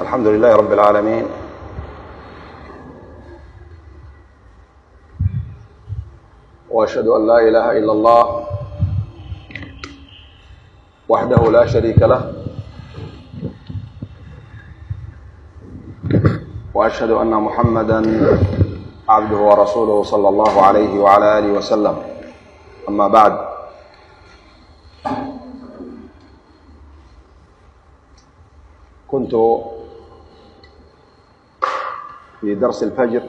الحمد لله رب العالمين. وأشهد أن لا إله إلا الله وحده لا شريك له. وأشهد أن محمدا عبده ورسوله صلى الله عليه وعلى آله وسلم. أما بعد كنت في درس الفجر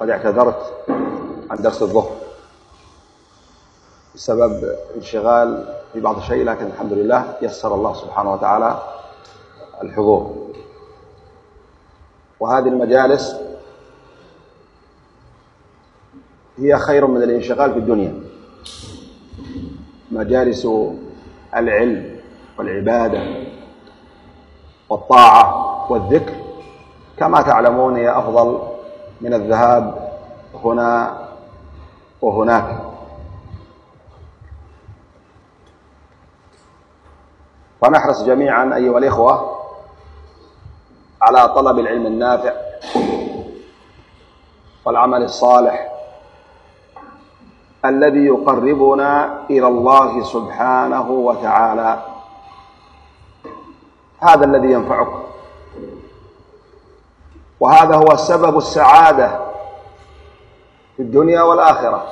قد اعتذرت عن درس الظهر بسبب انشغال في بعض الشيء لكن الحمد لله يسر الله سبحانه وتعالى الحضور. وهذه المجالس هي خير من الانشغال في الدنيا. مجالس العلم والعبادة والطاعة والذكر كما تعلمون هي أفضل من الذهاب هنا وهناك. فنحرص جميعا أيها الإخوة على طلب العلم النافع والعمل الصالح الذي يقربنا إلى الله سبحانه وتعالى. هذا الذي ينفعكم. وهذا هو سبب السعادة في الدنيا والآخرة.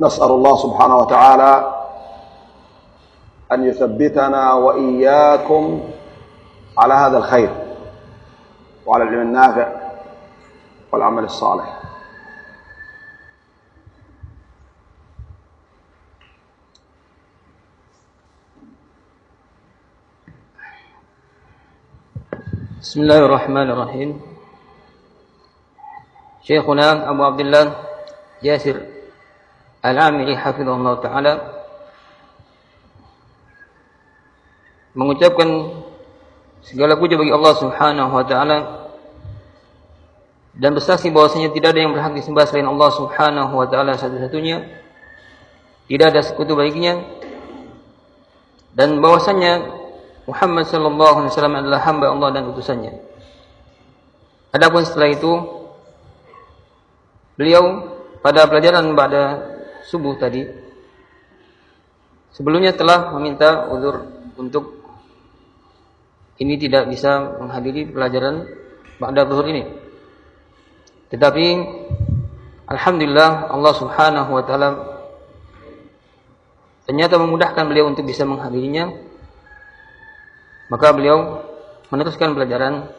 نسأل الله سبحانه وتعالى أن يثبتنا وإياكم على هذا الخير وعلى العلم النافع والعمل الصالح. بسم الله الرحمن الرحيم شيخنا أبو عبد الله جاسر العامري حفظه الله تعالى mengucapkan segala puja bagi Allah Subhanahu wa taala dan bersaksi bahwasanya tidak ada yang berhak disembah selain Allah Subhanahu wa taala satu-satunya tidak ada sekutu baginya dan bahwasanya Muhammad sallallahu alaihi wasallam adalah hamba Allah dan utusannya. Adapun setelah itu beliau pada pelajaran pada subuh tadi sebelumnya telah meminta uzur untuk ini tidak bisa menghadiri pelajaran pada zuhur ini. Tetapi alhamdulillah Allah Subhanahu wa taala ternyata memudahkan beliau untuk bisa menghadirinya maka beliau meneruskan pelajaran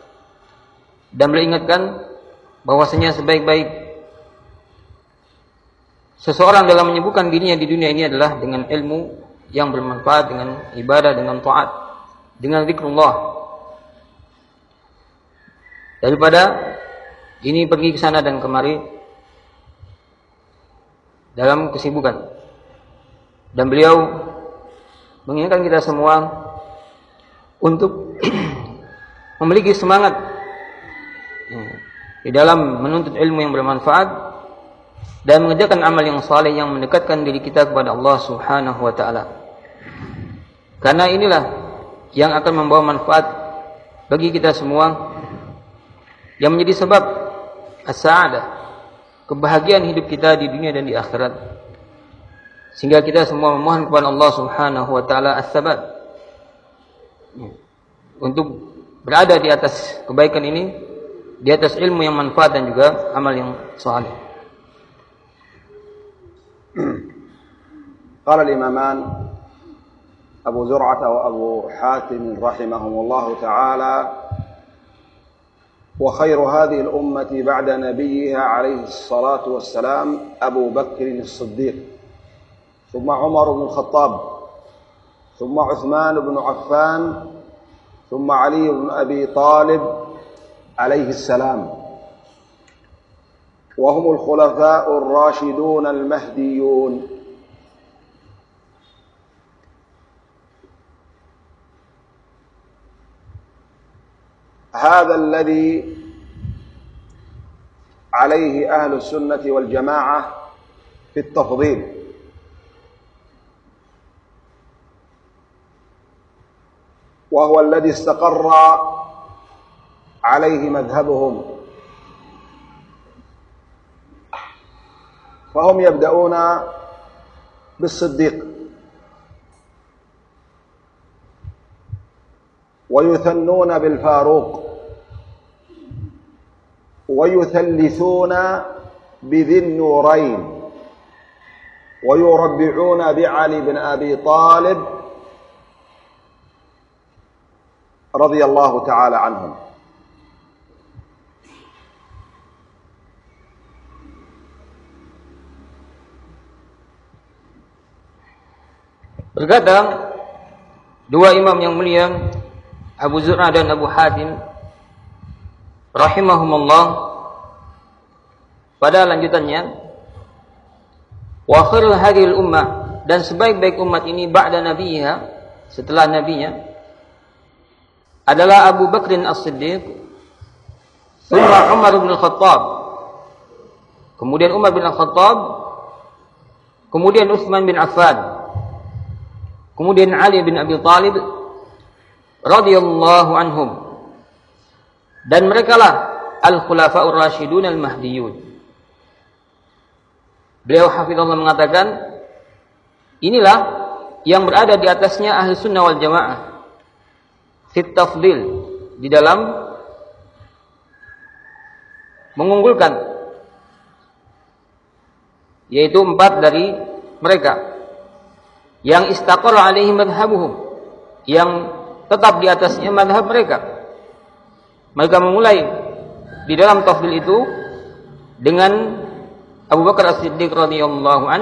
dan beliau ingatkan bahwasanya sebaik-baik seseorang dalam menyembuhkan dirinya di dunia ini adalah dengan ilmu yang bermanfaat, dengan ibadah, dengan taat, dengan zikrullah. Daripada ini pergi ke sana dan kemari dalam kesibukan. Dan beliau mengingatkan kita semua untuk memiliki semangat di dalam menuntut ilmu yang bermanfaat dan mengerjakan amal yang saleh yang mendekatkan diri kita kepada Allah Subhanahu wa taala. Karena inilah yang akan membawa manfaat bagi kita semua yang menjadi sebab as-sa'adah, kebahagiaan hidup kita di dunia dan di akhirat. Sehingga kita semua memohon kepada Allah Subhanahu wa taala as-sabat untuk berada di atas kebaikan ini di atas ilmu yang manfaat dan juga amal yang saleh. قال الإمامان أبو زرعة وأبو حاتم رحمهم الله تعالى وخير هذه الأمة بعد نبيها عليه الصلاة والسلام أبو بكر الصديق ثم عمر بن الخطاب ثم عثمان بن عفان ثم علي بن أبي طالب عليه السلام. وهم الخلفاء الراشدون المهديون. هذا الذي عليه أهل السنة والجماعة في التفضيل. وهو الذي استقر عليه مذهبهم. فهم يبدأون بالصديق. ويثنون بالفاروق. ويثلثون بذي النورين. ويربعون بعلي بن أبي طالب radhiyallahu taala anhum. Berkata dua imam yang mulia Abu Zur'ah dan Abu Hatim rahimahumullah pada lanjutannya wa khairul hadil ummah dan sebaik-baik umat ini ba'da nabiyha setelah nabinya adalah Abu Bakr As-Siddiq thumma Umar bin Khattab. Kemudian Umar bin Khattab kemudian Uthman bin Affan kemudian Ali bin Abi Talib radhiyallahu anhum. Dan mereka lah al-khulafaur rasyidun al-mahdiyun. Beliau hafizallah mengatakan inilah yang berada di atasnya ahli sunnah wal jamaah fit tafdil di dalam mengunggulkan yaitu empat dari mereka yang istaqara alaihi madhabuhum yang tetap di atasnya madhab mereka. Mereka memulai di dalam tafdil itu dengan Abu Bakar As-Siddiq radhiyallahu an.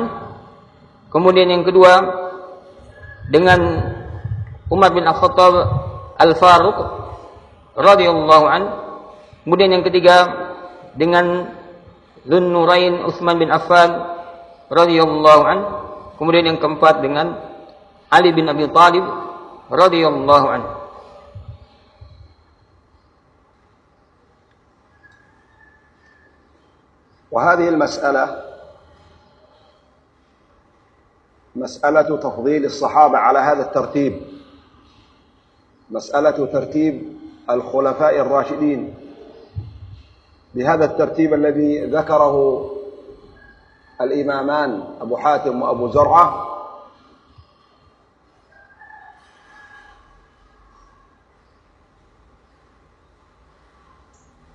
Kemudian yang kedua dengan Umar bin Al-Khattab Al-Faruq radhiyallahu an. Kemudian yang ketiga dengan Dzun Nurain Utsman bin Affan radhiyallahu an. Kemudian yang keempat dengan Ali bin Abi Thalib الله عنه وهذه المسألة مسألة تفضيل الصحابة على هذا الترتيب مسألة ترتيب الخلفاء الراشدين. بهذا الترتيب الذي ذكره الإمامان أبو حاتم وأبو زرعة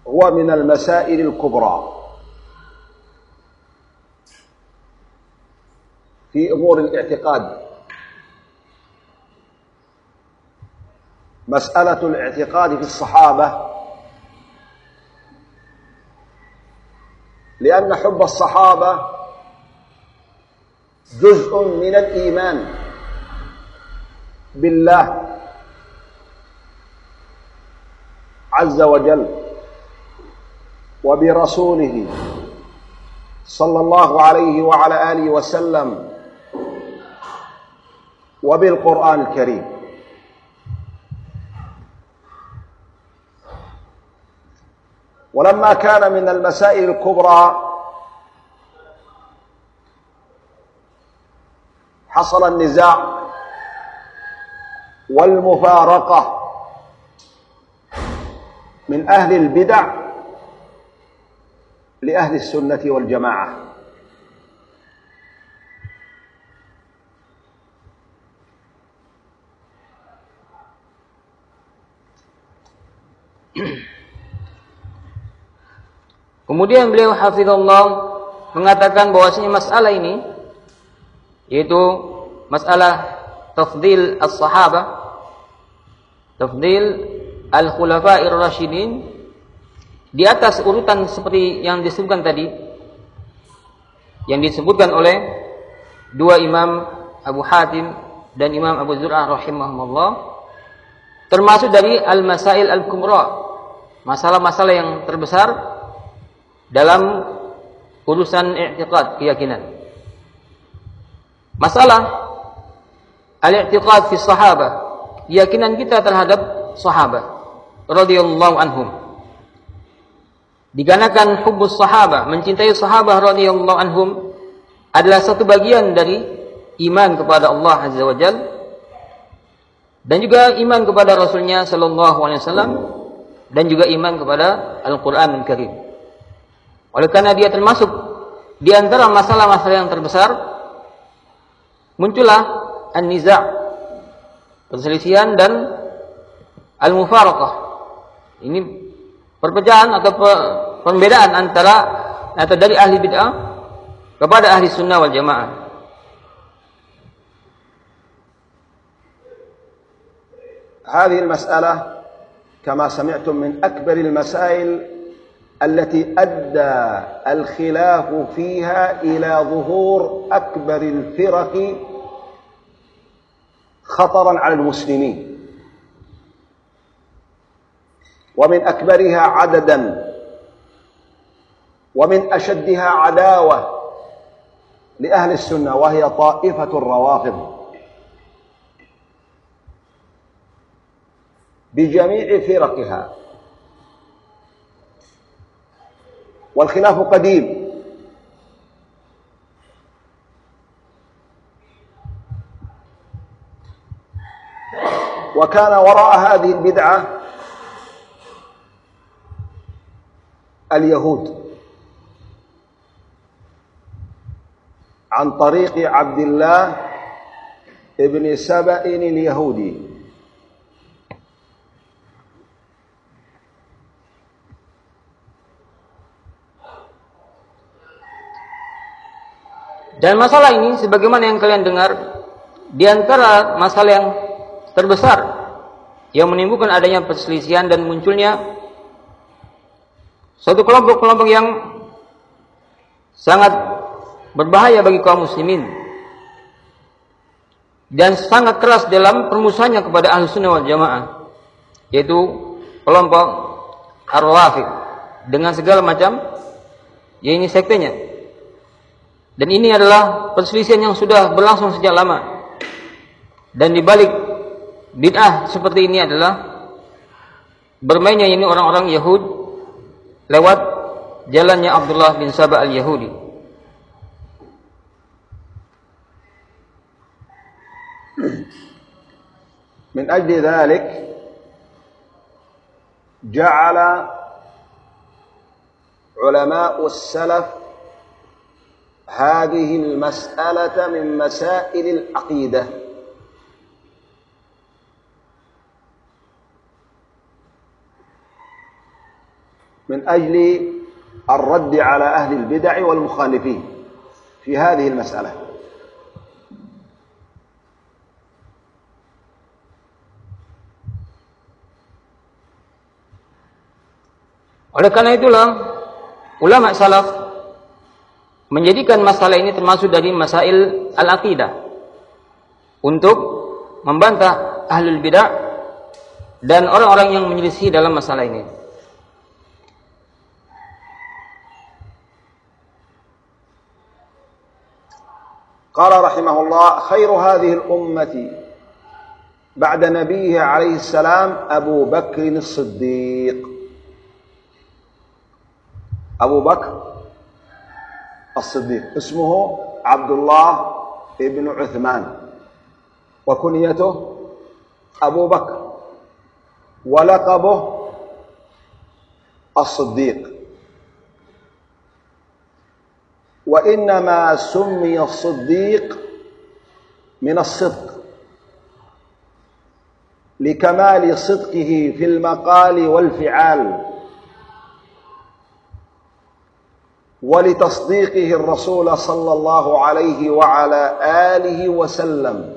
هو من المسائل الكبرى. في أمور الاعتقاد مسألة الاعتقاد في الصحابة. لأن حب الصحابة جزء من الإيمان بالله عز وجل وبرسوله صلى الله عليه وعلى آله وسلم وبالقرآن الكريم. ولما كان من المسائل الكبرى حصل النزاع والمفارقة من أهل البدع لأهل السنة والجماعة. Kemudian beliau hafizallah mengatakan bahwasanya masalah ini yaitu masalah tafdil as-sahaba tafdil al-khulafa'ir rasyidin di atas urutan seperti yang disebutkan tadi yang disebutkan oleh dua imam Abu Hatim dan Imam Abu Zur'ah rahimahumullah termasuk dari al-masail al-kumra masalah-masalah yang terbesar dalam urusan i'tiqad keyakinan masalah al-i'tiqad fi sahabah keyakinan kita terhadap sahabat radhiyallahu anhum Dikarenakan hubbus sahabah, mencintai sahabah radhiyallahu anhum adalah satu bagian dari iman kepada Allah Azza wa Jal. dan juga iman kepada Rasulnya Sallallahu Alaihi Wasallam dan juga iman kepada Al-Quran Al-Karim. Oleh karena dia termasuk di antara masalah-masalah yang terbesar, muncullah an-niza' perselisihan dan al-mufaraqah. Ini perpecahan atau perbedaan antara atau dari ahli bid'ah kepada ahli sunnah wal jamaah. هذه المسألة كما سمعتم من أكبر المسائل التي أدى الخلاف فيها إلى ظهور أكبر الفرق خطرا على المسلمين. ومن أكبرها عددا ومن أشدها عداوة لأهل السنة وهي طائفة الروافض. بجميع فرقها والخلاف قديم. وكان وراء هذه البدعة اليهود. عن طريق عبد الله ابن سبأ اليهودي. Dan masalah ini sebagaimana yang kalian dengar di antara masalah yang terbesar yang menimbulkan adanya perselisihan dan munculnya suatu kelompok-kelompok yang sangat berbahaya bagi kaum muslimin dan sangat keras dalam permusuhannya kepada ahli sunnah wal jamaah yaitu kelompok ar-rawafid dengan segala macam ya ini sektenya dan ini adalah perselisihan yang sudah berlangsung sejak lama. Dan dibalik bid'ah seperti ini adalah bermainnya ini orang-orang Yahud lewat jalannya Abdullah bin Sabah al-Yahudi. Min ajli dhalik ja'ala ulama'us هذه المسألة من مسائل العقيدة. من أجل الرد على أهل البدع والمخالفين في هذه المسألة. Oleh karena itulah ulama salaf menjadikan masalah ini termasuk dari masail al-aqidah untuk membantah ahlul bidah dan orang-orang yang menyelisih dalam masalah ini. قال رحمه الله خير هذه الأمة بعد نبيه عليه السلام أبو بكر الصديق أبو بكر الصديق. اسمه عبد الله بن عثمان. وكنيته أبو بكر. ولقبه الصديق. وإنما سمي الصديق من الصدق. لكمال صدقه في المقال والفعال. ولتصديقه الرسول صلى الله عليه وعلى آله وسلم.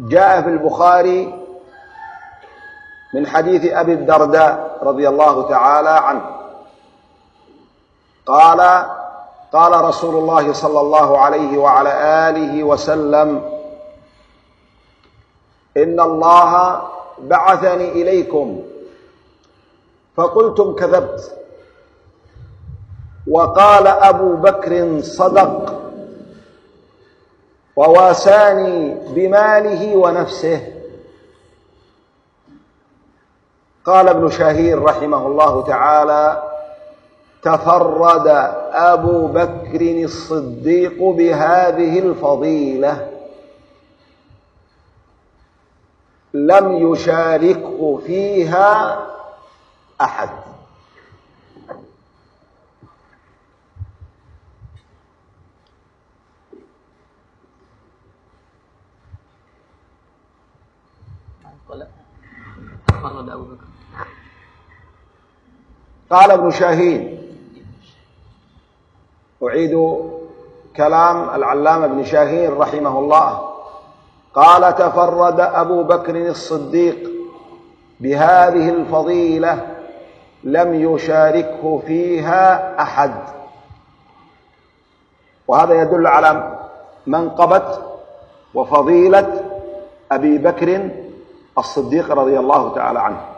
جاء في البخاري من حديث أبي الدرداء رضي الله تعالى عنه. قال قال رسول الله صلى الله عليه وعلى آله وسلم إن الله بعثني إليكم فقلتم كذبت. وقال أبو بكر صدق. وواساني بماله ونفسه. قال ابن شهير رحمه الله تعالى تفرد أبو بكر الصديق بهذه الفضيلة. لم يشاركه فيها أحد. قال ابن شاهين أعيد كلام العلامة ابن شاهين رحمه الله. قال تفرد أبو بكر الصديق بهذه الفضيلة لم يشاركه فيها أحد. وهذا يدل على منقبة وفضيلة أبي بكر الصديق رضي الله تعالى عنه.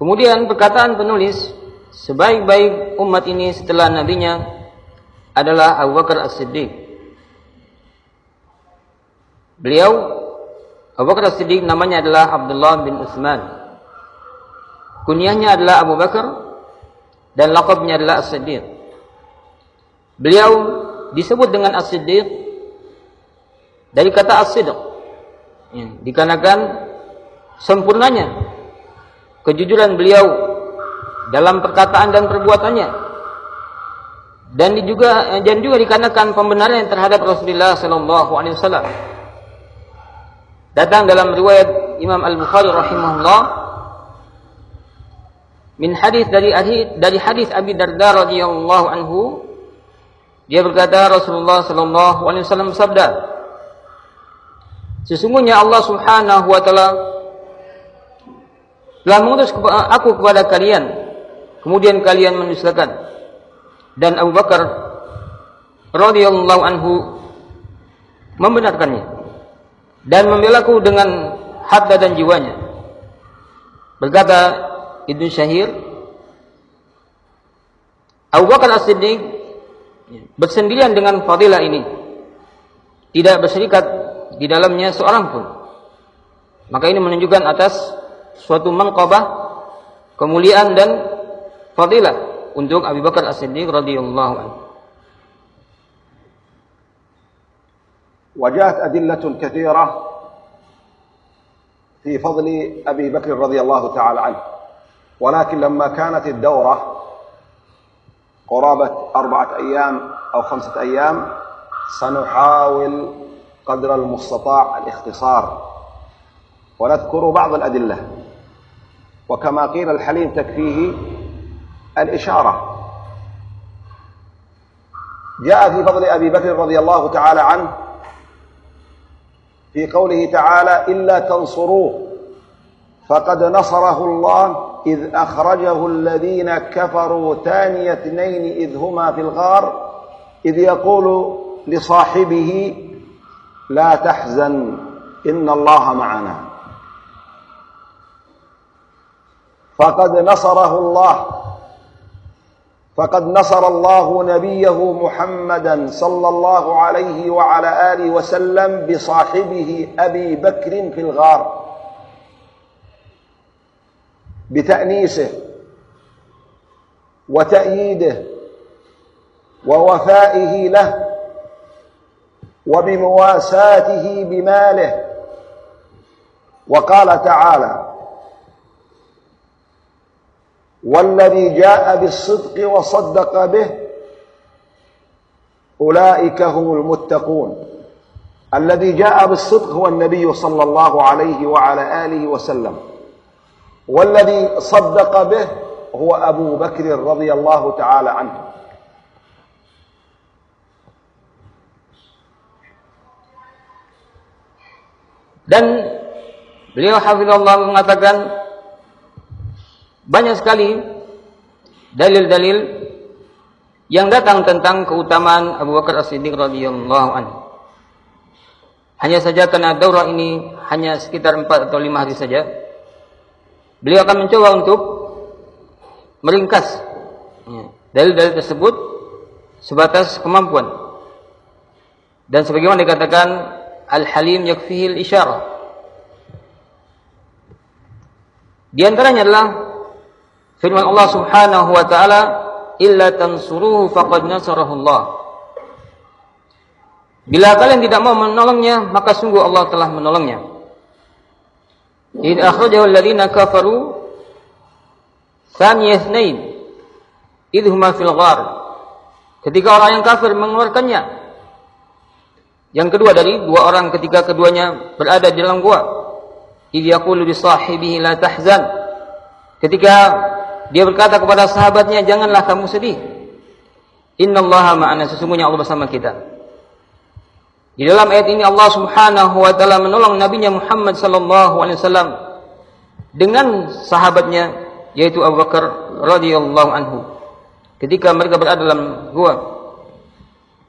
Kemudian perkataan penulis, sebaik-baik umat ini setelah nabinya adalah Abu Bakar As-Siddiq. Beliau Abu Bakar As-Siddiq namanya adalah Abdullah bin Utsman. Kunyahnya adalah Abu Bakar dan lakabnya adalah As-Siddiq. Beliau disebut dengan As-Siddiq dari kata As-Sidq. Ya, dikarenakan sempurnanya kejujuran beliau dalam perkataan dan perbuatannya. Dan juga dan juga dikarenakan pembenaran terhadap Rasulullah sallallahu alaihi wasallam. Datang dalam riwayat Imam Al-Bukhari rahimahullah min hadis dari dari hadis Abi Darda radhiyallahu anhu. Dia berkata Rasulullah sallallahu alaihi wasallam sabda Sesungguhnya Allah Subhanahu wa taala telah mengutus aku kepada kalian. Kemudian kalian mendustakan. Dan Abu Bakar radhiyallahu anhu membenarkannya. Dan membelaku dengan harta dan jiwanya. Berkata Ibnu Syahir Abu Bakar As-Siddiq bersendirian dengan fadilah ini. Tidak berserikat di dalamnya seorang pun. Maka ini menunjukkan atas suatu manqabah kemuliaan dan fadilah untuk Abu Bakar As-Siddiq radhiyallahu anhu. وجاءت أدلة كثيرة في فضل أبي بكر رضي الله تعالى عنه ولكن لما كانت الدورة قرابة أربعة أيام أو خمسة أيام سنحاول قدر المستطاع الاختصار ونذكر بعض الأدلة وكما قيل الحليم تكفيه الإشارة. جاء في فضل أبي بكر رضي الله تعالى عنه في قوله تعالى إلا تنصروه فقد نصره الله إذ أخرجه الذين كفروا ثاني اثنين إذ هما في الغار إذ يقول لصاحبه لا تحزن إن الله معنا. فقد نصره الله. فقد نصر الله نبيه محمدا صلى الله عليه وعلى آله وسلم بصاحبه أبي بكر في الغار. بتأنيسه وتأييده ووفائه له وبمواساته بماله. وقال تعالى والذي جاء بالصدق وصدق به أولئك هم المتقون. الذي جاء بالصدق هو النبي صلى الله عليه وعلى آله وسلم. والذي صدق به هو أبو بكر رضي الله تعالى عنه. Dan beliau hafizallah mengatakan banyak sekali dalil-dalil yang datang tentang keutamaan Abu Bakar As-Siddiq radhiyallahu anhu. Hanya saja karena daurah ini hanya sekitar 4 atau 5 hari saja. Beliau akan mencoba untuk meringkas ya, dalil-dalil tersebut sebatas kemampuan. Dan sebagaimana dikatakan Al-Halim yakfihil isyarah. Di antaranya adalah Firman Allah Subhanahu wa taala, "Illa tansuruhu faqad nasarahu Allah." Bila kalian tidak mau menolongnya, maka sungguh Allah telah menolongnya. In akhrajahu alladhina kafaru thaniya itsnain idhuma fil ghar. Ketika orang yang kafir mengeluarkannya. Yang kedua dari dua orang ketika keduanya berada di dalam gua. Idh yaqulu li sahibihi la tahzan. Ketika dia berkata kepada sahabatnya, "Janganlah kamu sedih. Innallaha ma'ana." Sesungguhnya Allah bersama kita. Di dalam ayat ini Allah Subhanahu wa taala menolong nabinya Muhammad sallallahu alaihi wasallam dengan sahabatnya yaitu Abu Bakar radhiyallahu anhu. Ketika mereka berada dalam gua,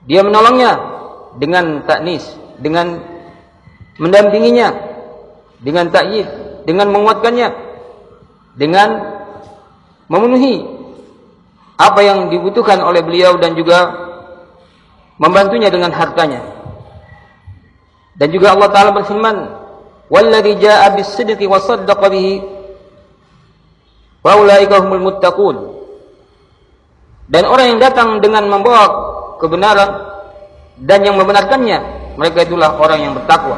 dia menolongnya dengan taknis, dengan mendampinginya, dengan takyid, dengan menguatkannya, dengan memenuhi apa yang dibutuhkan oleh beliau dan juga membantunya dengan hartanya. Dan juga Allah Taala berfirman, "Wallazi jaa'a bis-sidqi wa saddaqa muttaqun." Dan orang yang datang dengan membawa kebenaran dan yang membenarkannya, mereka itulah orang yang bertakwa.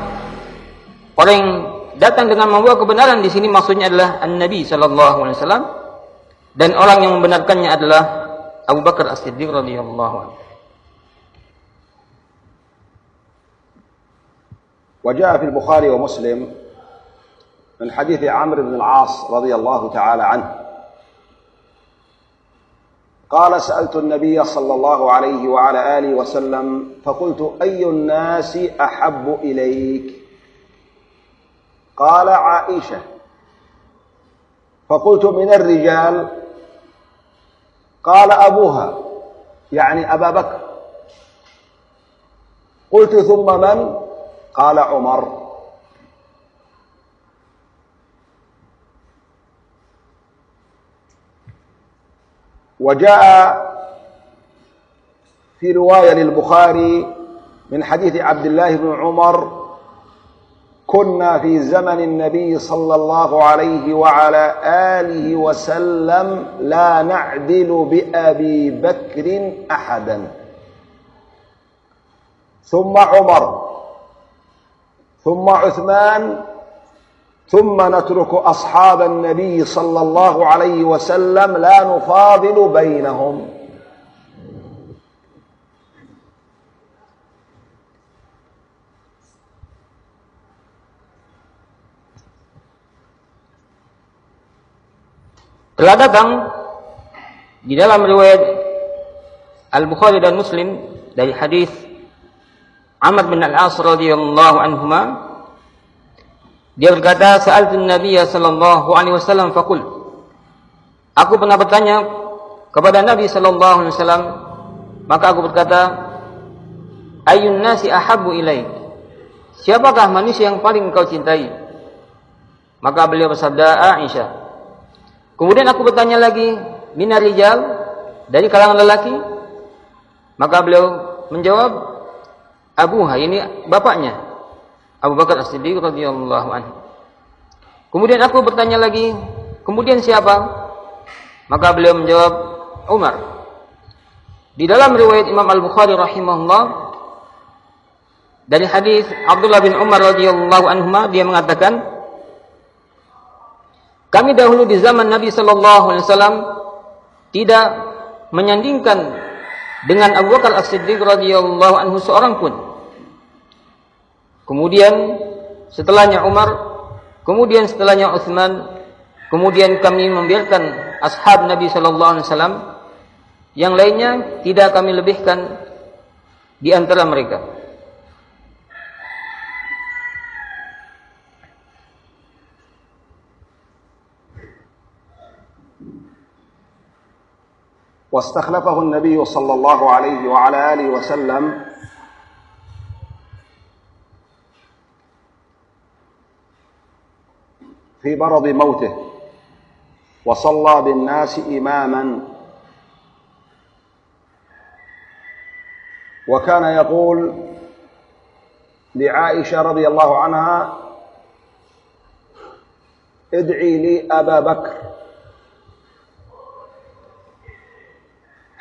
Orang yang datang dengan membawa kebenaran di sini maksudnya adalah An-Nabi sallallahu alaihi wasallam dan orang yang membenarkannya adalah Abu Bakar As-Siddiq radhiyallahu anhu. وجاء في البخاري ومسلم من حديث بن العاص رضي الله تعالى عنه. قال سألت النبي صلى الله عليه وعلى آله وسلم فقلت أي الناس أحب إليك؟ قال عائشة. فقلت من الرجال قال أبوها يعني أبا بكر. قلت ثم من؟ قال عمر. وجاء في رواية للبخاري من حديث عبد الله بن عمر كنا في زمن النبي صلى الله عليه وعلى آله وسلم لا نعدل بأبي بكر أحدا. ثم عمر ثم عثمان ثم نترك أصحاب النبي صلى الله عليه وسلم لا نفاضل بينهم. Telah datang di dalam riwayat Al-Bukhari dan Muslim dari hadis Amr bin Al-As radhiyallahu anhuma. Dia berkata sa'altu Nabi sallallahu alaihi wasallam faqul. Aku pernah bertanya kepada Nabi sallallahu alaihi wasallam maka aku berkata Ayun nasi ahabbu ilaik? Siapakah manusia yang paling kau cintai? Maka beliau bersabda Aisyah Kemudian aku bertanya lagi Minar rijal Dari kalangan lelaki Maka beliau menjawab Abuha ini bapaknya Abu Bakar As-Siddiq radhiyallahu anhu. Kemudian aku bertanya lagi, kemudian siapa? Maka beliau menjawab Umar. Di dalam riwayat Imam Al-Bukhari rahimahullah dari hadis Abdullah bin Umar radhiyallahu anhu dia mengatakan kami dahulu di zaman Nabi sallallahu alaihi wasallam tidak menyandingkan dengan Abu Bakar As-Siddiq radhiyallahu anhu seorang pun. Kemudian setelahnya Umar, kemudian setelahnya Utsman, kemudian kami membiarkan ashab Nabi sallallahu alaihi wasallam yang lainnya tidak kami lebihkan di antara mereka. واستخلفه النبي صلى الله عليه وعلى آله وسلم. في مرض موته. وصلى بالناس إماما. وكان يقول لعائشة رضي الله عنها ادعي لي أبا بكر.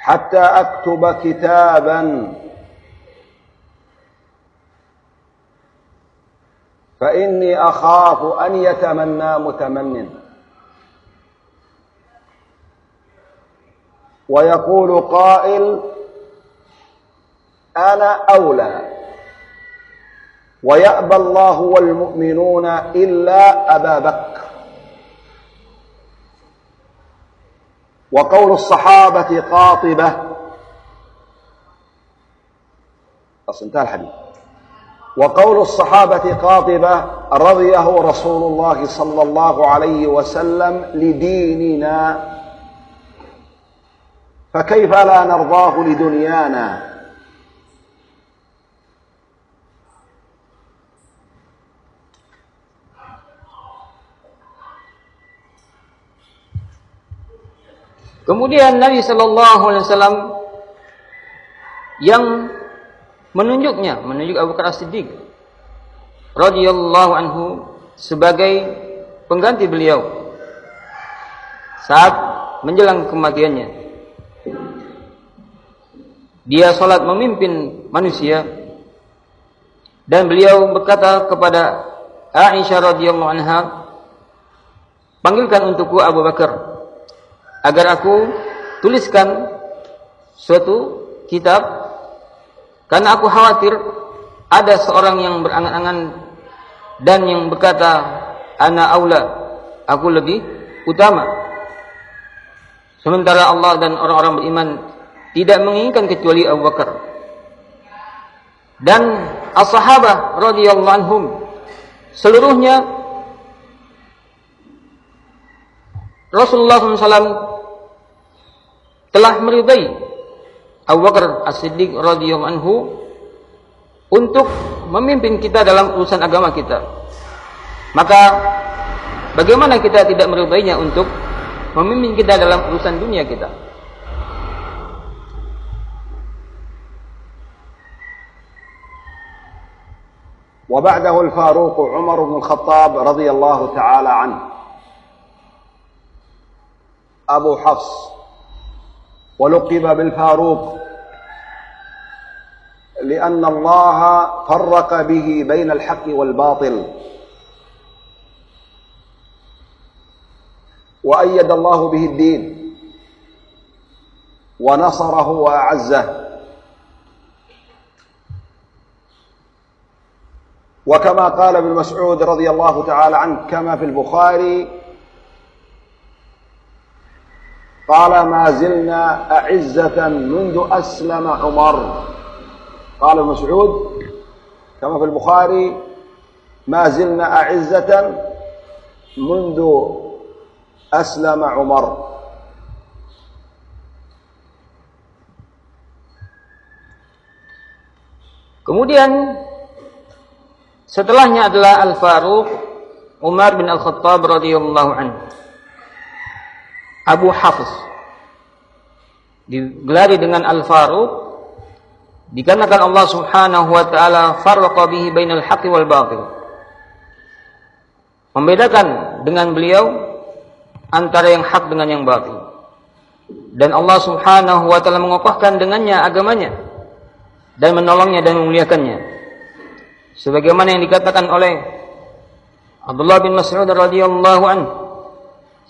حتى أكتب كتابا. فإني أخاف أن يتمنى متمن. ويقول قائل أنا أولى. ويأبى الله والمؤمنون إلا أبا بكر. وقول الصحابة قاطبة. أصل انتهى الحديث. وقول الصحابة قاطبة رضيه رسول الله صلى الله عليه وسلم لديننا. فكيف لا نرضاه لدنيانا؟ Kemudian Nabi Shallallahu Alaihi Wasallam yang menunjuknya, menunjuk Abu Bakar As-Siddiq radhiyallahu anhu sebagai pengganti beliau saat menjelang kematiannya. Dia salat memimpin manusia dan beliau berkata kepada Aisyah radhiyallahu anha, "Panggilkan untukku Abu Bakar agar aku tuliskan suatu kitab karena aku khawatir ada seorang yang berangan-angan dan yang berkata ana aula aku lebih utama sementara Allah dan orang-orang beriman tidak menginginkan kecuali Abu Bakar. Dan as-sahabah radhiyallahu anhum seluruhnya Rasulullah SAW telah meridai Abu Bakar As-Siddiq radhiyallahu anhu untuk memimpin kita dalam urusan agama kita. Maka bagaimana kita tidak meridainya untuk memimpin kita dalam urusan dunia kita? وبعده الفاروق عمر بن الخطاب رضي الله تعالى عنه أبو حفص ولقب بالفاروق لأن الله فرق به بين الحق والباطل. وأيد الله به الدين ونصره وأعزه. وكما قال ابن مسعود رضي الله تعالى عنه كما في البخاري قال ما زلنا أعزة منذ أسلم عمر قال ابن مسعود كما في البخاري ما زلنا أعزة منذ أسلم عمر Kemudian Setelahnya adalah Al-Faruq Umar bin Al-Khattab radhiyallahu anhu. Abu Hafiz digelari dengan Al-Faruq dikarenakan Allah Subhanahu wa taala farraqa bihi bainal haqqi wal batil. Membedakan dengan beliau antara yang hak dengan yang batil. Dan Allah Subhanahu wa taala mengokohkan dengannya agamanya dan menolongnya dan memuliakannya sebagaimana yang dikatakan oleh Abdullah bin Mas'ud radhiyallahu an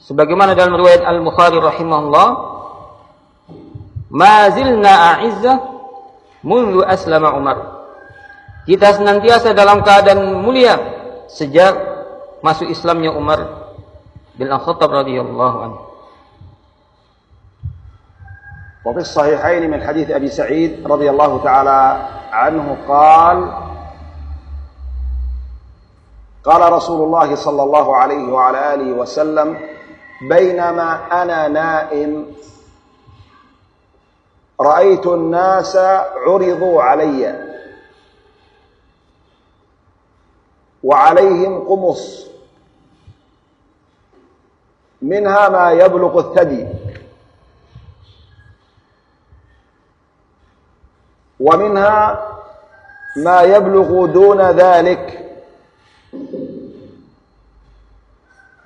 sebagaimana dalam riwayat Al-Bukhari rahimahullah ma zilna a'izzah mundu aslama Umar kita senantiasa dalam keadaan mulia sejak masuk Islamnya Umar bin Al-Khattab radhiyallahu anhu وفي الصحيحين من حديث أبي سعيد رضي الله تعالى عنه قال قال رسول الله صلى الله عليه وعلى آله وسلم بينما أنا نائم. رأيت الناس عرضوا علي. وعليهم قمص. منها ما يبلغ الثدي. ومنها ما يبلغ دون ذلك.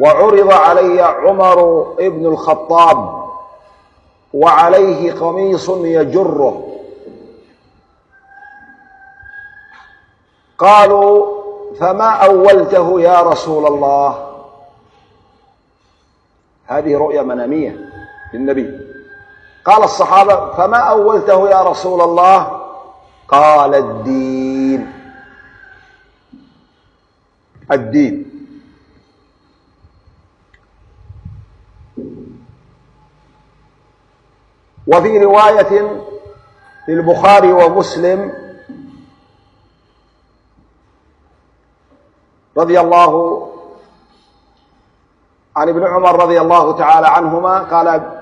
وعرض علي عمر ابن الخطاب وعليه قميص يجره. قالوا فما أولته يا رسول الله؟ هذه رؤيا منامية للنبي. قال الصحابة فما أولته يا رسول الله؟ قال الدين. الدين. وفي رواية للبخاري ومسلم رضي الله عن ابن عمر رضي الله تعالى عنهما قال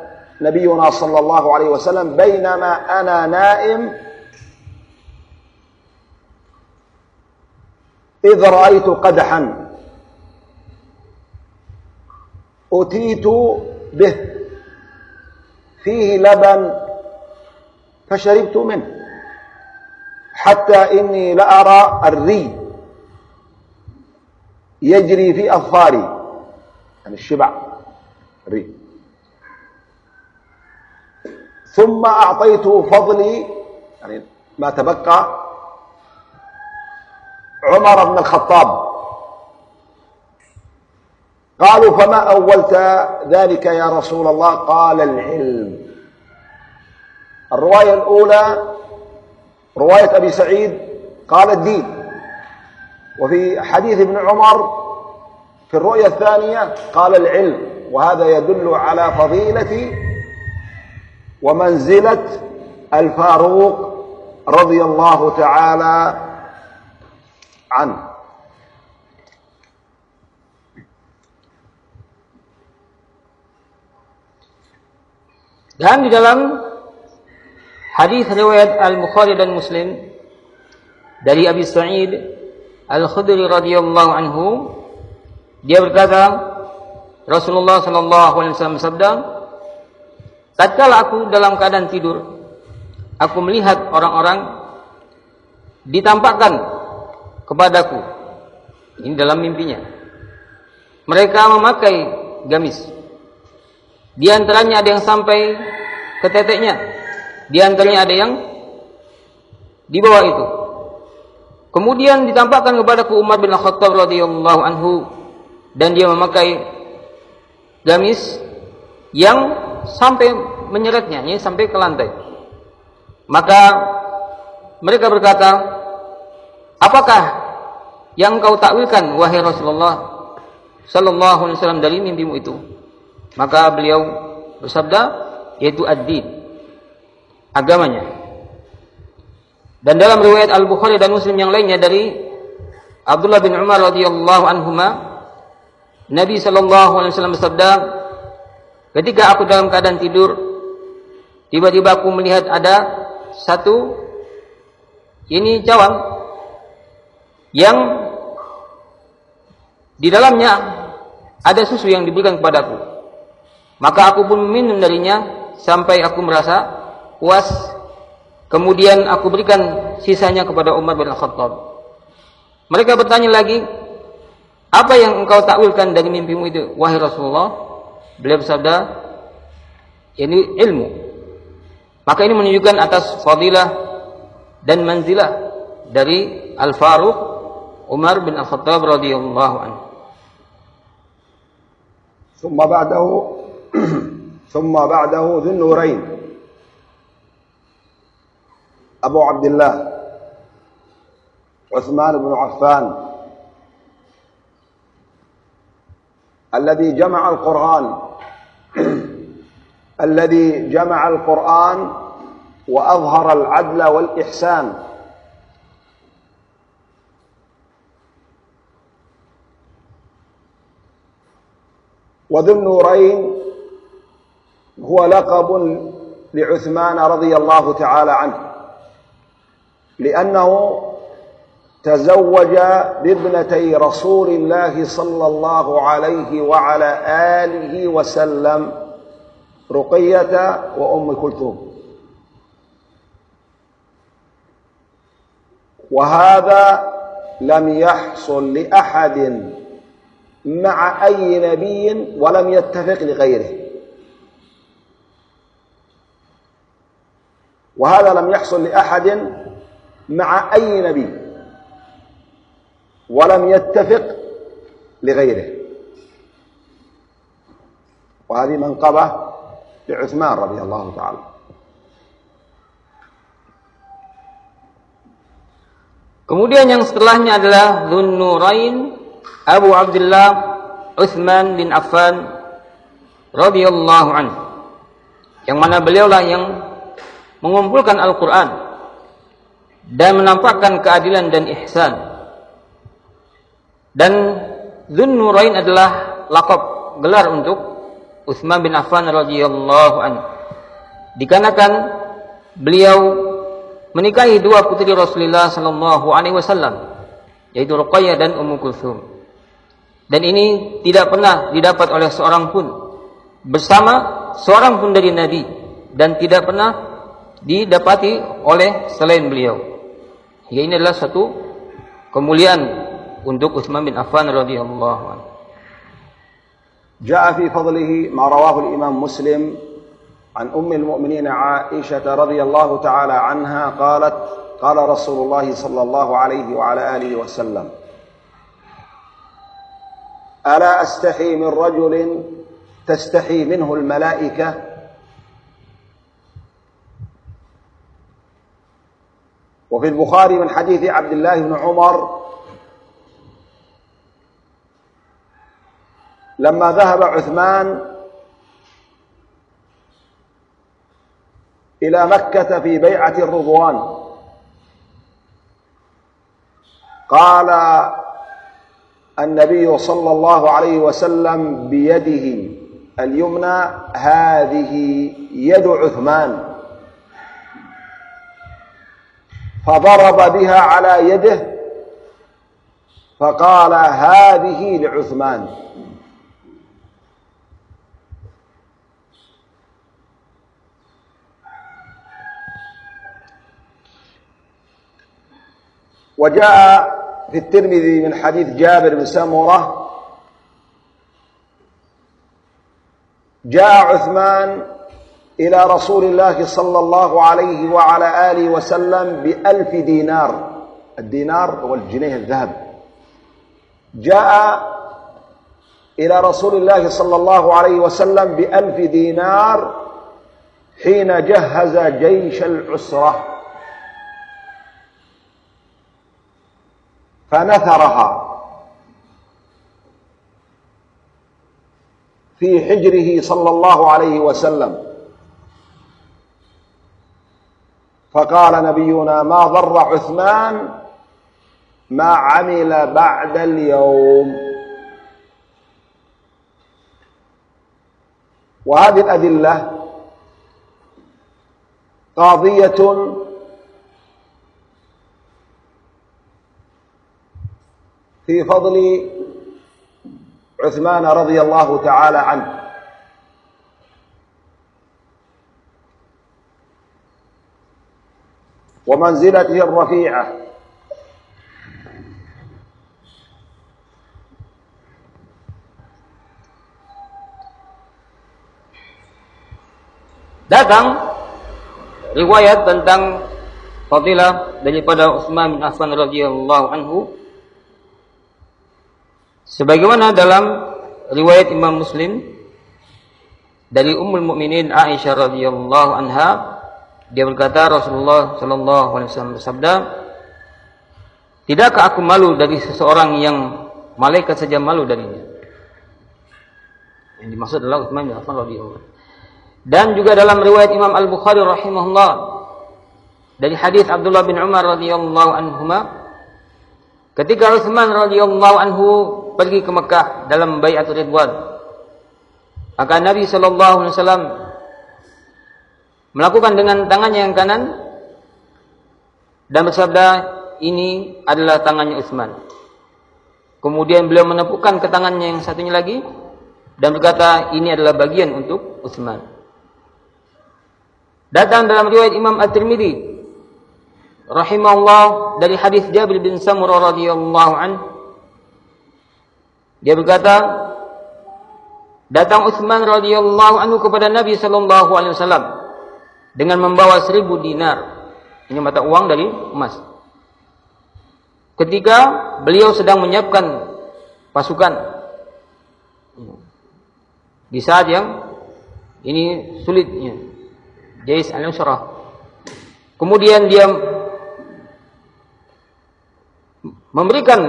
نبينا صلى الله عليه وسلم بينما أنا نائم إذ رأيت قدحا أتيت به فيه لبن فشربت منه. حتى إني لأرى الري يجري في أظفاري. يعني الشبع الري. ثم أعطيته فضلي يعني ما تبقى عمر بن الخطاب. قالوا فما أولت ذلك يا رسول الله؟ قال العلم. الرواية الأولى رواية أبي سعيد قال الدين. وفي حديث ابن عمر في الرؤية الثانية قال العلم. وهذا يدل على فضيلة ومنزلة الفاروق رضي الله تعالى عنه. Dan di dalam hadis riwayat Al-Bukhari dan Muslim dari Abi Sa'id Al-Khudri radhiyallahu anhu dia berkata Rasulullah sallallahu alaihi wasallam sabda tatkala aku dalam keadaan tidur aku melihat orang-orang ditampakkan kepadaku ini dalam mimpinya. Mereka memakai gamis di antaranya ada yang sampai ke teteknya. Di antaranya ada yang di bawah itu. Kemudian ditampakkan kepadaku Umar bin Khattab radhiyallahu anhu dan dia memakai gamis yang sampai menyeretnya, ini sampai ke lantai. Maka mereka berkata, "Apakah yang kau takwilkan wahai Rasulullah sallallahu alaihi wasallam dari mimpimu itu?" Maka beliau bersabda yaitu ad-din agamanya. Dan dalam riwayat Al-Bukhari dan Muslim yang lainnya dari Abdullah bin Umar radhiyallahu anhuma Nabi sallallahu alaihi wasallam bersabda ketika aku dalam keadaan tidur tiba-tiba aku melihat ada satu ini cawan yang di dalamnya ada susu yang diberikan kepadaku maka aku pun minum darinya sampai aku merasa puas. Kemudian aku berikan sisanya kepada Umar bin Khattab. Mereka bertanya lagi, apa yang engkau takwilkan dari mimpimu itu, wahai Rasulullah? Beliau bersabda, ini ilmu. Maka ini menunjukkan atas fadilah dan manzilah dari Al-Faruq Umar bin Al-Khattab radhiyallahu anhu. ثم بعده ثم بعده ذو النورين. أبو عبد الله عثمان بن عفان الذي جمع القرآن الذي جمع القرآن وأظهر العدل والإحسان. وذو النورين هو لقب لعثمان رضي الله تعالى عنه لأنه تزوج بابنتي رسول الله صلى الله عليه وعلى آله وسلم رقية وأم كلثوم. وهذا لم يحصل لأحد مع أي نبي ولم يتفق لغيره. وهذا لم يحصل لأحد مع أي نبي ولم يتفق لغيره وهذه منقبة لعثمان رضي الله تعالى Kemudian yang setelahnya adalah Dhun Nurain Abu Abdullah Uthman bin Affan radhiyallahu an. Yang mana beliaulah yang mengumpulkan Al-Qur'an dan menampakkan keadilan dan ihsan. Dan Dhun Nurain adalah lakop gelar untuk Uthman bin Affan radhiyallahu an. Dikarenakan beliau menikahi dua putri Rasulullah sallallahu alaihi wasallam yaitu Ruqayyah dan Ummu Kulthum. Dan ini tidak pernah didapat oleh seorang pun bersama seorang pun dari Nabi dan tidak pernah didapati oleh selain beliau. Ya ini adalah satu kemuliaan untuk Utsman bin Affan radhiyallahu anhu. جاء في فضله ما رواه الإمام مسلم عن أم المؤمنين عائشة رضي الله تعالى عنها قالت قال رسول الله صلى الله عليه وعلى آله وسلم ألا أستحي من رجل تستحي منه الملائكة وفي البخاري من حديث عبد الله بن عمر لما ذهب عثمان إلى مكة في بيعة الرضوان قال النبي صلى الله عليه وسلم بيده اليمنى هذه يد عثمان. فضرب بها على يده فقال هذه لعثمان. وجاء في الترمذي من حديث جابر بن سمرة جاء عثمان إلى رسول الله صلى الله عليه وعلى آله وسلم بألف دينار. الدينار هو الجنيه الذهب. جاء إلى رسول الله صلى الله عليه وسلم بألف دينار حين جهز جيش العسرة. فنثرها. في حجره صلى الله عليه وسلم. فقال نبينا ما ضر عثمان ما عمل بعد اليوم. وهذه الأدلة قاضية في فضل عثمان رضي الله تعالى عنه. ومنزلته الرفيعة datang riwayat tentang fadilah daripada Utsman bin Affan radhiyallahu anhu Sebagaimana dalam riwayat Imam Muslim dari Ummul Mukminin Aisyah radhiyallahu anha dia berkata Rasulullah sallallahu alaihi wasallam bersabda Tidakkah aku malu dari seseorang yang malaikat saja malu darinya? Yang dimaksud adalah Utsman bin Affan radhiyallahu Dan juga dalam riwayat Imam Al-Bukhari rahimahullah dari hadis Abdullah bin Umar radhiyallahu anhuma Ketika Utsman radhiyallahu anhu pergi ke Mekah dalam bai'atul ridwan, maka Nabi sallallahu alaihi wasallam melakukan dengan tangannya yang kanan dan bersabda, "Ini adalah tangannya Utsman." Kemudian beliau menepukkan ke tangannya yang satunya lagi dan berkata, "Ini adalah bagian untuk Utsman." Datang dalam riwayat Imam At-Tirmidzi rahimahullah dari hadis Jabir bin Samurah radhiyallahu an dia berkata datang Utsman radhiyallahu anhu kepada Nabi sallallahu alaihi wasallam dengan membawa seribu dinar. Ini mata uang dari emas. Ketika beliau sedang menyiapkan pasukan. Di saat yang ini sulitnya Jais al-Nusrah. Kemudian dia memberikan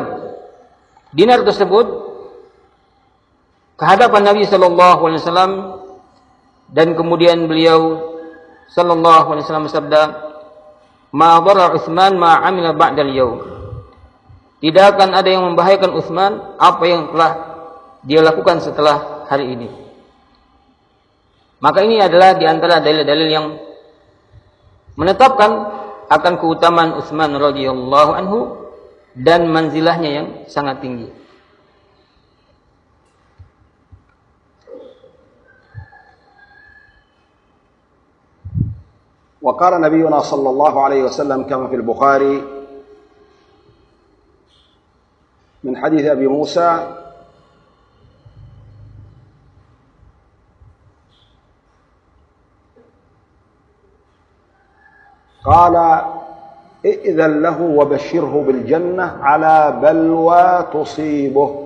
dinar tersebut ke hadapan Nabi sallallahu alaihi wasallam dan kemudian beliau sallallahu alaihi wasallam bersabda ma dharra Utsman ma amila ba'da al-yawm tidak akan ada yang membahayakan Uthman apa yang telah dia lakukan setelah hari ini. Maka ini adalah di antara dalil-dalil yang menetapkan akan keutamaan Uthman radhiyallahu anhu dan manzilahnya yang sangat tinggi. وقال نبينا صلى الله عليه وسلم كما في البخاري من حديث أبي موسى قال ائذن له وبشره بالجنة على بلوى تصيبه.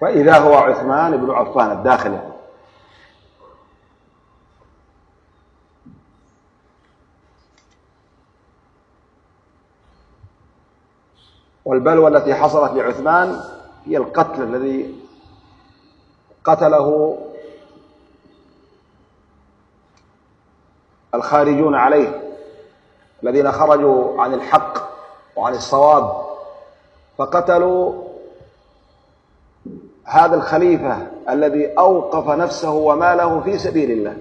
فإذا هو عثمان بن عفان الداخلي. والبلوى التي حصلت لعثمان هي القتل الذي قتله الخارجون عليه الذين خرجوا عن الحق وعن الصواب فقتلوا هذا الخليفة الذي أوقف نفسه وماله في سبيل الله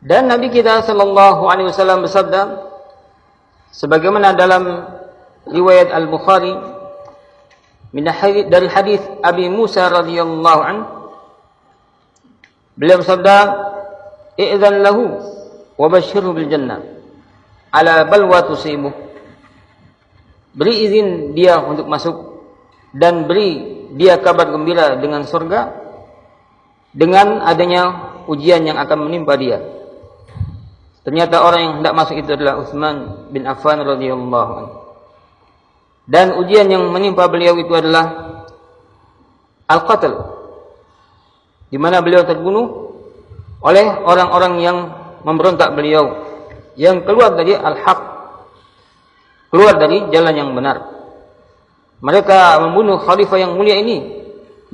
Dan Nabi kita sallallahu alaihi wasallam bersabda sebagaimana dalam riwayat Al-Bukhari dari hadis Abi Musa radhiyallahu an. Beliau bersabda i'dzan lahu wa basyirhu bil jannah. Ala balwa tusibuh beri izin dia untuk masuk dan beri dia kabar gembira dengan surga dengan adanya ujian yang akan menimpa dia. Ternyata orang yang hendak masuk itu adalah Uthman bin Affan radhiyallahu anhu. Dan ujian yang menimpa beliau itu adalah al-qatl. Di mana beliau terbunuh oleh orang-orang yang memberontak beliau yang keluar dari al-haq. Keluar dari jalan yang benar. Mereka membunuh khalifah yang mulia ini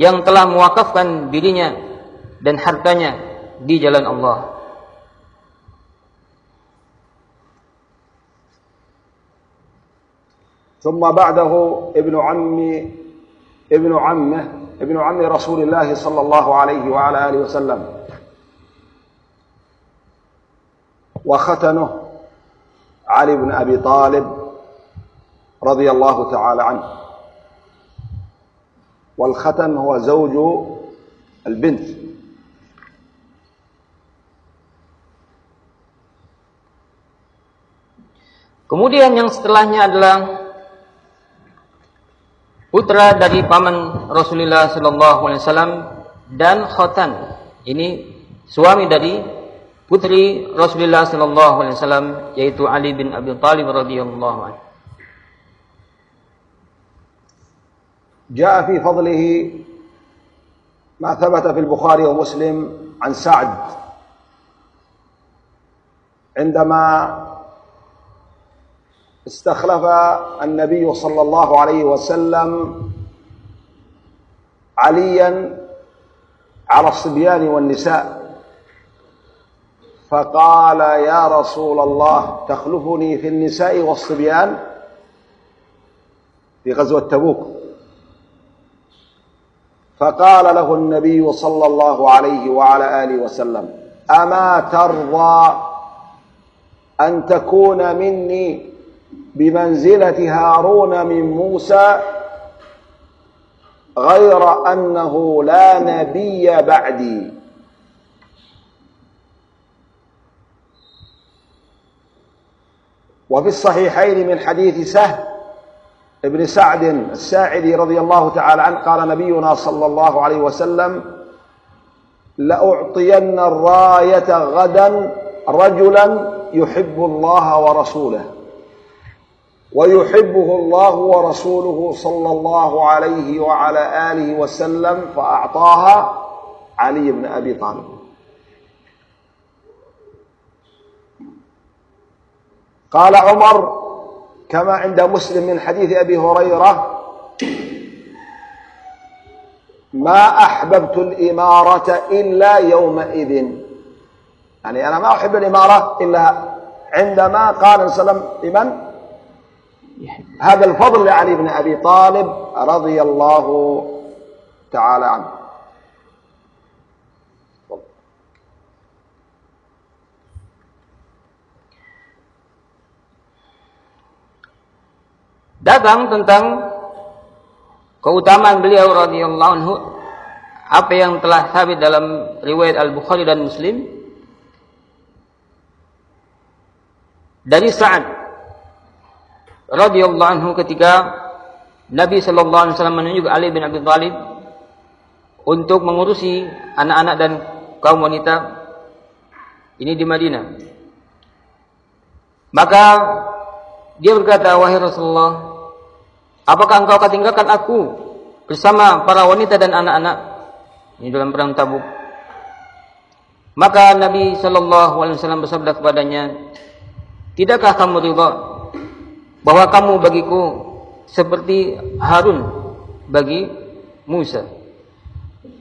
yang telah mewakafkan dirinya dan hartanya di jalan Allah. ثم بعده ابن عم ابن عمه ابن عم رسول الله صلى الله عليه وعلى آله وسلم. وختنه علي بن أبي طالب رضي الله تعالى عنه. والختن هو زوج البنت. Kemudian yang setelahnya adalah putra dari paman Rasulullah sallallahu alaihi wasallam dan Khatan. Ini suami dari putri Rasulullah sallallahu alaihi wasallam yaitu Ali bin Abi Thalib radhiyallahu anhu. جاء في فضله ما ثبت في البخاري ومسلم عن سعد عندما استخلف النبي صلى الله عليه وسلم عليا على الصبيان والنساء. فقال يا رسول الله تخلفني في النساء والصبيان في غزوة تبوك. فقال له النبي صلى الله عليه وعلى آله وسلم أما ترضى أن تكون مني بمنزلة هارون من موسى غير أنه لا نبي بعدي. وفي الصحيحين من حديث سهل ابن سعد الساعدي رضي الله تعالى عنه قال نبينا صلى الله عليه وسلم لأعطين الراية غدا رجلا يحب الله ورسوله. ويحبه الله ورسوله صلى الله عليه وعلى آله وسلم فأعطاها علي بن أبي طالب. قال عمر كما عند مسلم من حديث أبي هريرة ما أحببت الإمارة إلا يومئذ. يعني أنا ما أحب الإمارة إلا عندما قال صلى الله عليه وسلم لمن؟ هذا الفضل لعلي بن أبي طالب رضي الله تعالى عنه datang tentang keutamaan beliau radhiyallahu anhu apa yang telah sabit dalam riwayat Al-Bukhari dan Muslim dari Sa'ad radhiyallahu anhu ketika Nabi sallallahu alaihi wasallam menunjuk Ali bin Abi Thalib untuk mengurusi anak-anak dan kaum wanita ini di Madinah. Maka dia berkata, "Wahai Rasulullah, Apakah engkau akan tinggalkan aku bersama para wanita dan anak-anak ini dalam perang Tabuk? Maka Nabi Shallallahu Alaihi Wasallam bersabda kepadanya, Tidakkah kamu ridha bahwa kamu bagiku seperti Harun bagi Musa?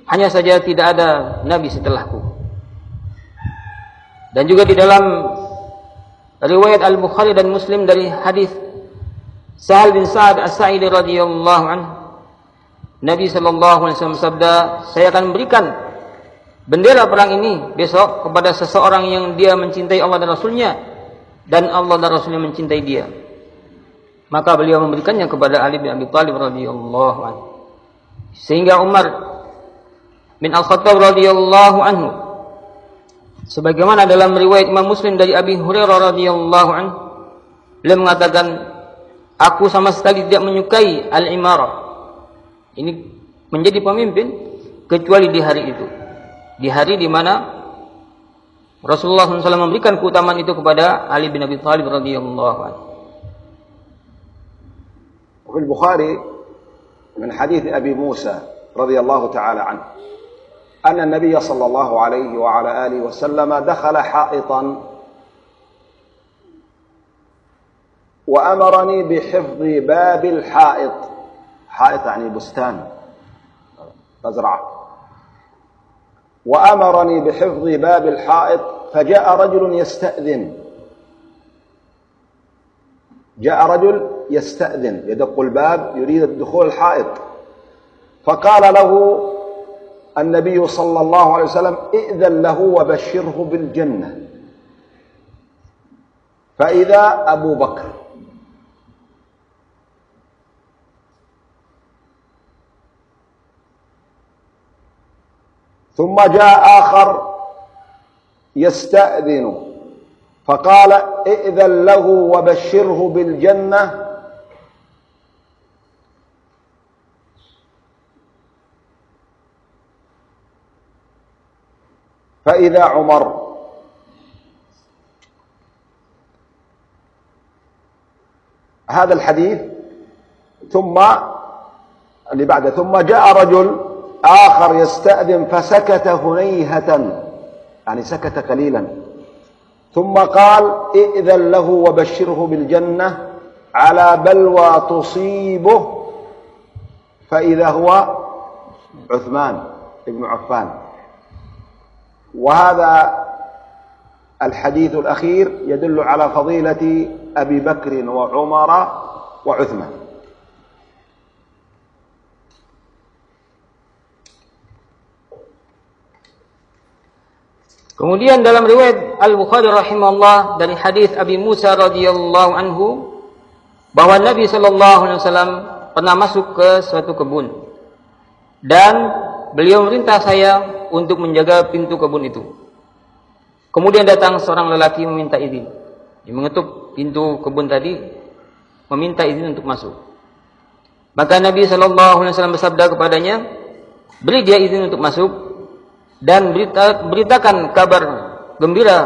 Hanya saja tidak ada Nabi setelahku. Dan juga di dalam riwayat Al Bukhari dan Muslim dari hadis Sahal bin Sa'ad As-Sa'idi radhiyallahu anhu Nabi sallallahu alaihi wasallam sabda, "Saya akan memberikan bendera perang ini besok kepada seseorang yang dia mencintai Allah dan Rasulnya dan Allah dan Rasulnya mencintai dia." Maka beliau memberikannya kepada Ali bin Abi Thalib radhiyallahu anhu. Sehingga Umar bin Al-Khattab radhiyallahu anhu sebagaimana dalam riwayat Imam Muslim dari Abi Hurairah radhiyallahu anhu beliau mengatakan Aku sama sekali tidak menyukai al-imarah. Ini menjadi pemimpin kecuali di hari itu. Di hari di mana Rasulullah SAW memberikan keutamaan itu kepada Ali bin Abi Thalib radhiyallahu anhu. وفي البخاري من حديث أبي موسى رضي الله تعالى عنه أن النبي صلى الله عليه وعلى آله وسلم دخل حائطا وأمرني بحفظ باب الحائط. حائط يعني بستان مزرعة. وأمرني بحفظ باب الحائط فجاء رجل يستأذن. جاء رجل يستأذن يدق الباب يريد الدخول الحائط. فقال له النبي صلى الله عليه وسلم ائذن له وبشره بالجنة. فإذا أبو بكر ثم جاء آخر يستأذن فقال ائذن له وبشره بالجنة. فإذا عمر. هذا الحديث ثم اللي بعده ثم جاء رجل آخر يستأذن فسكت هنيهة. يعني سكت قليلا. ثم قال إئذن له وبشره بالجنة على بلوى تصيبه. فإذا هو عثمان بن عفان. وهذا الحديث الأخير يدل على فضيلة أبي بكر وعمر وعثمان Kemudian dalam riwayat Al-Bukhari rahimahullah dari hadis Abi Musa radhiyallahu anhu bahwa Nabi sallallahu alaihi wasallam pernah masuk ke suatu kebun dan beliau memerintah saya untuk menjaga pintu kebun itu. Kemudian datang seorang lelaki meminta izin. Dia mengetuk pintu kebun tadi meminta izin untuk masuk. Maka Nabi Shallallahu Alaihi Wasallam bersabda kepadanya, beri dia izin untuk masuk dan berita, beritakan kabar gembira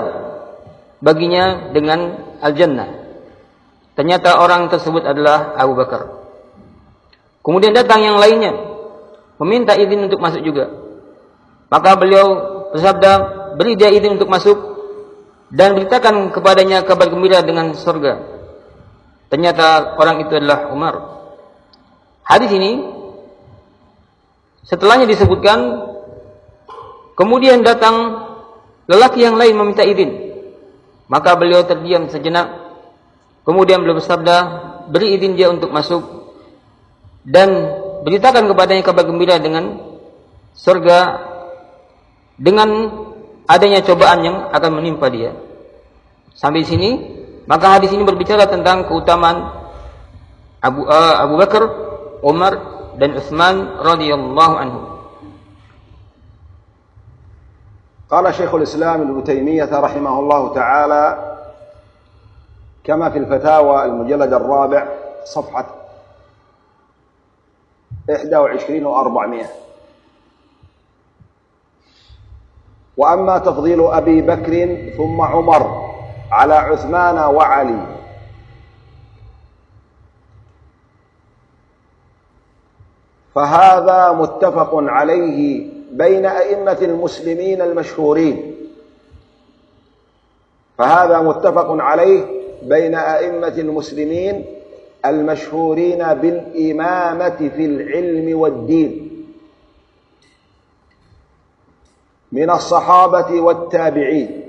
baginya dengan al jannah. Ternyata orang tersebut adalah Abu Bakar. Kemudian datang yang lainnya meminta izin untuk masuk juga. Maka beliau bersabda, beri dia izin untuk masuk dan beritakan kepadanya kabar gembira dengan surga. Ternyata orang itu adalah Umar. Hadis ini setelahnya disebutkan kemudian datang lelaki yang lain meminta izin. Maka beliau terdiam sejenak. Kemudian beliau bersabda, beri izin dia untuk masuk dan beritakan kepadanya kabar gembira dengan surga dengan adanya cobaan yang akan menimpa dia. Sampai sini, maka hadis ini berbicara tentang keutamaan Abu uh, Abu Bakar Umar dan Utsman radhiyallahu anhu. قال شيخ الإسلام ابن تيمية رحمه الله تعالى كما في الفتاوى المجلد الرابع صفحة 21 و400 وأما تفضيل أبي بكر ثم عمر على عثمان وعلي. فهذا متفق عليه بين أئمة المسلمين المشهورين. فهذا متفق عليه بين أئمة المسلمين المشهورين بالإمامة في العلم والدين. من الصحابة والتابعين.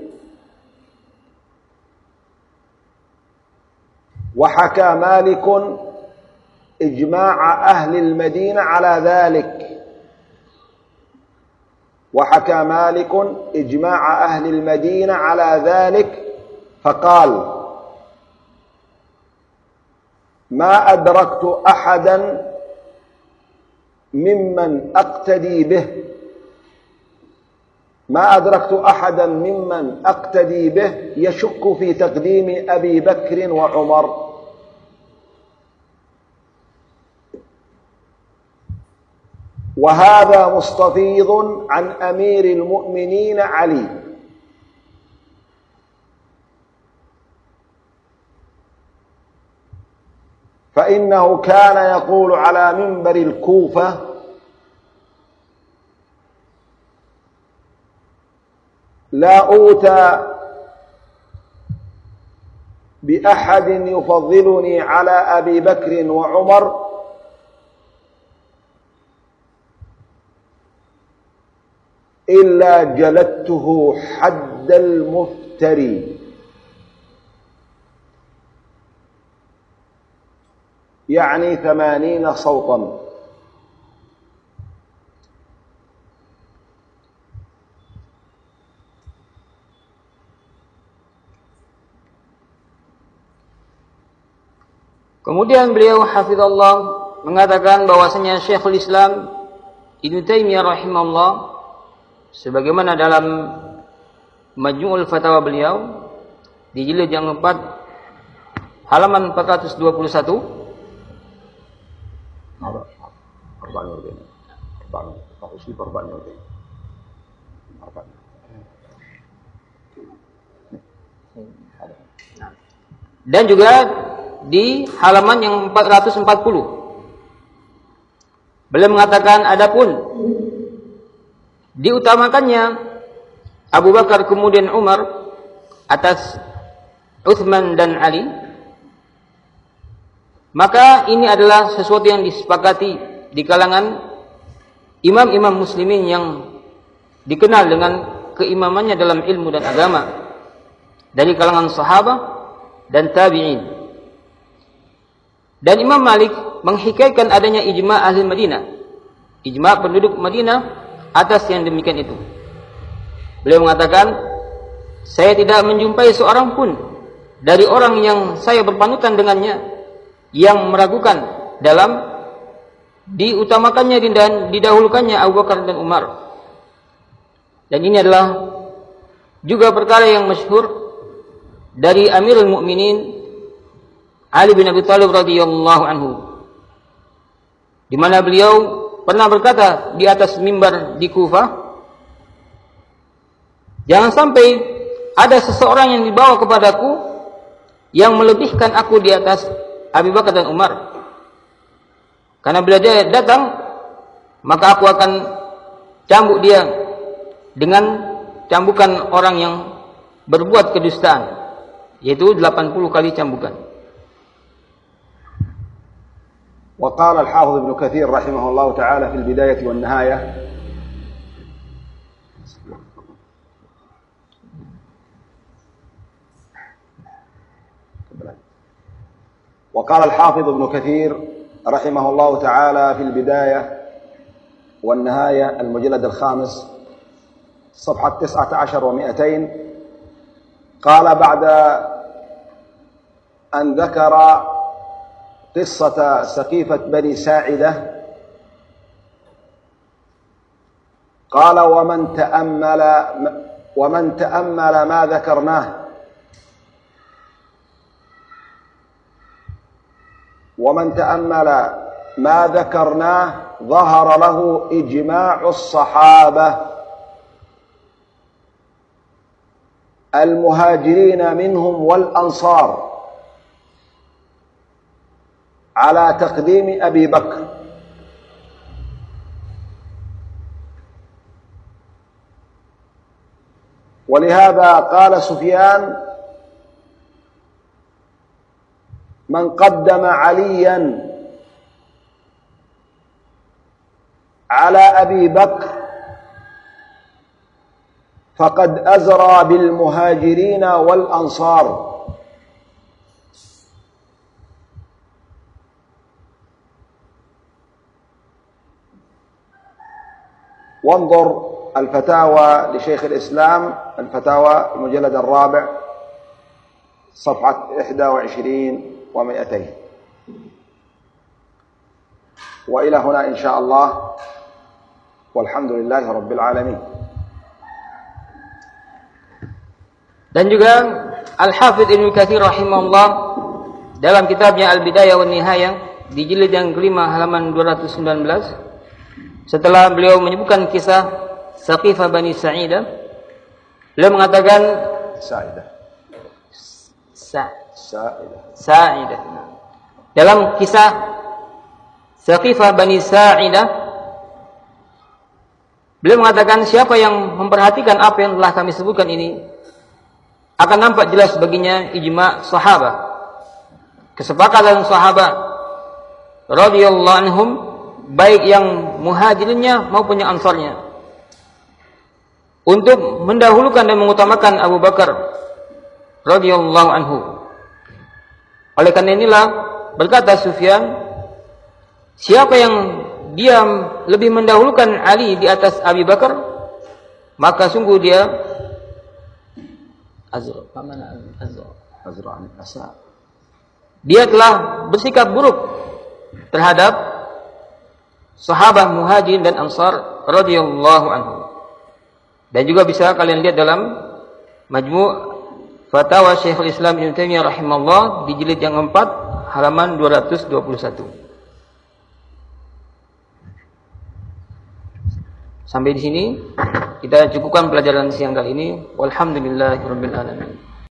وحكى مالك إجماع أهل المدينة على ذلك. وحكى مالك إجماع أهل المدينة على ذلك فقال ما أدركت أحدا ممن أقتدي به. ما أدركت أحدا ممن أقتدي به يشك في تقديم أبي بكر وعمر. وهذا مستفيض عن أمير المؤمنين علي. فإنه كان يقول على منبر الكوفة لا أوتى بأحد يفضلني على أبي بكر وعمر إلا جلدته حد المفتري. يعني ثمانين صوتا Kemudian beliau hafizallah mengatakan bahwasanya Syekhul Islam Ibnu Taimiyah rahimahullah sebagaimana dalam Majmu'ul Fatawa beliau di jilid yang keempat halaman 421 dan juga di halaman yang 440 beliau mengatakan adapun diutamakannya Abu Bakar kemudian Umar atas Uthman dan Ali maka ini adalah sesuatu yang disepakati di kalangan imam-imam muslimin yang dikenal dengan keimamannya dalam ilmu dan agama. Dari kalangan sahabat dan tabi'in. Dan Imam Malik menghikaykan adanya ijma' ahli Madinah. Ijma' penduduk Madinah atas yang demikian itu. Beliau mengatakan, saya tidak menjumpai seorang pun dari orang yang saya berpanutan dengannya yang meragukan dalam diutamakannya dan didahulukannya Abu Bakar dan Umar. Dan ini adalah juga perkara yang masyhur dari Amirul Mukminin Ali bin Abi Thalib radhiyallahu anhu. Di mana beliau pernah berkata di atas mimbar di Kufah, jangan sampai ada seseorang yang dibawa kepadaku yang melebihkan aku di atas Abu Bakar dan Umar. Karena bila dia datang, maka aku akan cambuk dia dengan cambukan orang yang berbuat kedustaan, yaitu 80 kali cambukan. وقال الحافظ ابن كثير رحمه الله تعالى في البداية والنهاية وقال الحافظ ابن كثير رحمه الله تعالى في البداية والنهاية المجلد الخامس صفحة تسعة عشر ومئتين قال بعد أن ذكر قصة سقيفة بني ساعدة قال ومن تأمل ومن تأمل ما ذكرناه ومن تأمل ما ذكرناه ظهر له إجماع الصحابة. المهاجرين منهم والأنصار على تقديم أبي بكر. ولهذا قال سفيان من قدم عليا على أبي بكر فقد أزرى بالمهاجرين والأنصار. وانظر الفتاوى لشيخ الإسلام الفتاوى المجلد الرابع صفحة 21 و200 وإلى هنا إن شاء الله والحمد لله رب العالمين Dan juga Al-Hafidh Ibn Kathir rahimahullah dalam kitabnya Al-Bidayah wa Nihayah di jilid yang kelima halaman 219 setelah beliau menyebutkan kisah Saqifah Bani Sa'idah beliau mengatakan Sa'idah Sa Sa'idah Sa'idah dalam kisah Saqifah Bani Sa'idah beliau mengatakan siapa yang memperhatikan apa yang telah kami sebutkan ini akan nampak jelas baginya ijma sahabat kesepakatan sahabat radhiyallahu anhum baik yang muhajirinnya maupun yang ansarnya untuk mendahulukan dan mengutamakan Abu Bakar radhiyallahu anhu. Oleh karena inilah berkata Sufyan, siapa yang dia lebih mendahulukan Ali di atas Abu Bakar, maka sungguh dia azra, azra, Dia telah bersikap buruk terhadap sahabat muhajir dan ansar radhiyallahu anhu. Dan juga bisa kalian lihat dalam majmu' Fatwa Syekhul Islam Ibnu Taimiyah rahimahullah di jilid yang keempat halaman 221. Sampai di sini kita cukupkan pelajaran siang kali ini. Walhamdulillahirabbil alamin.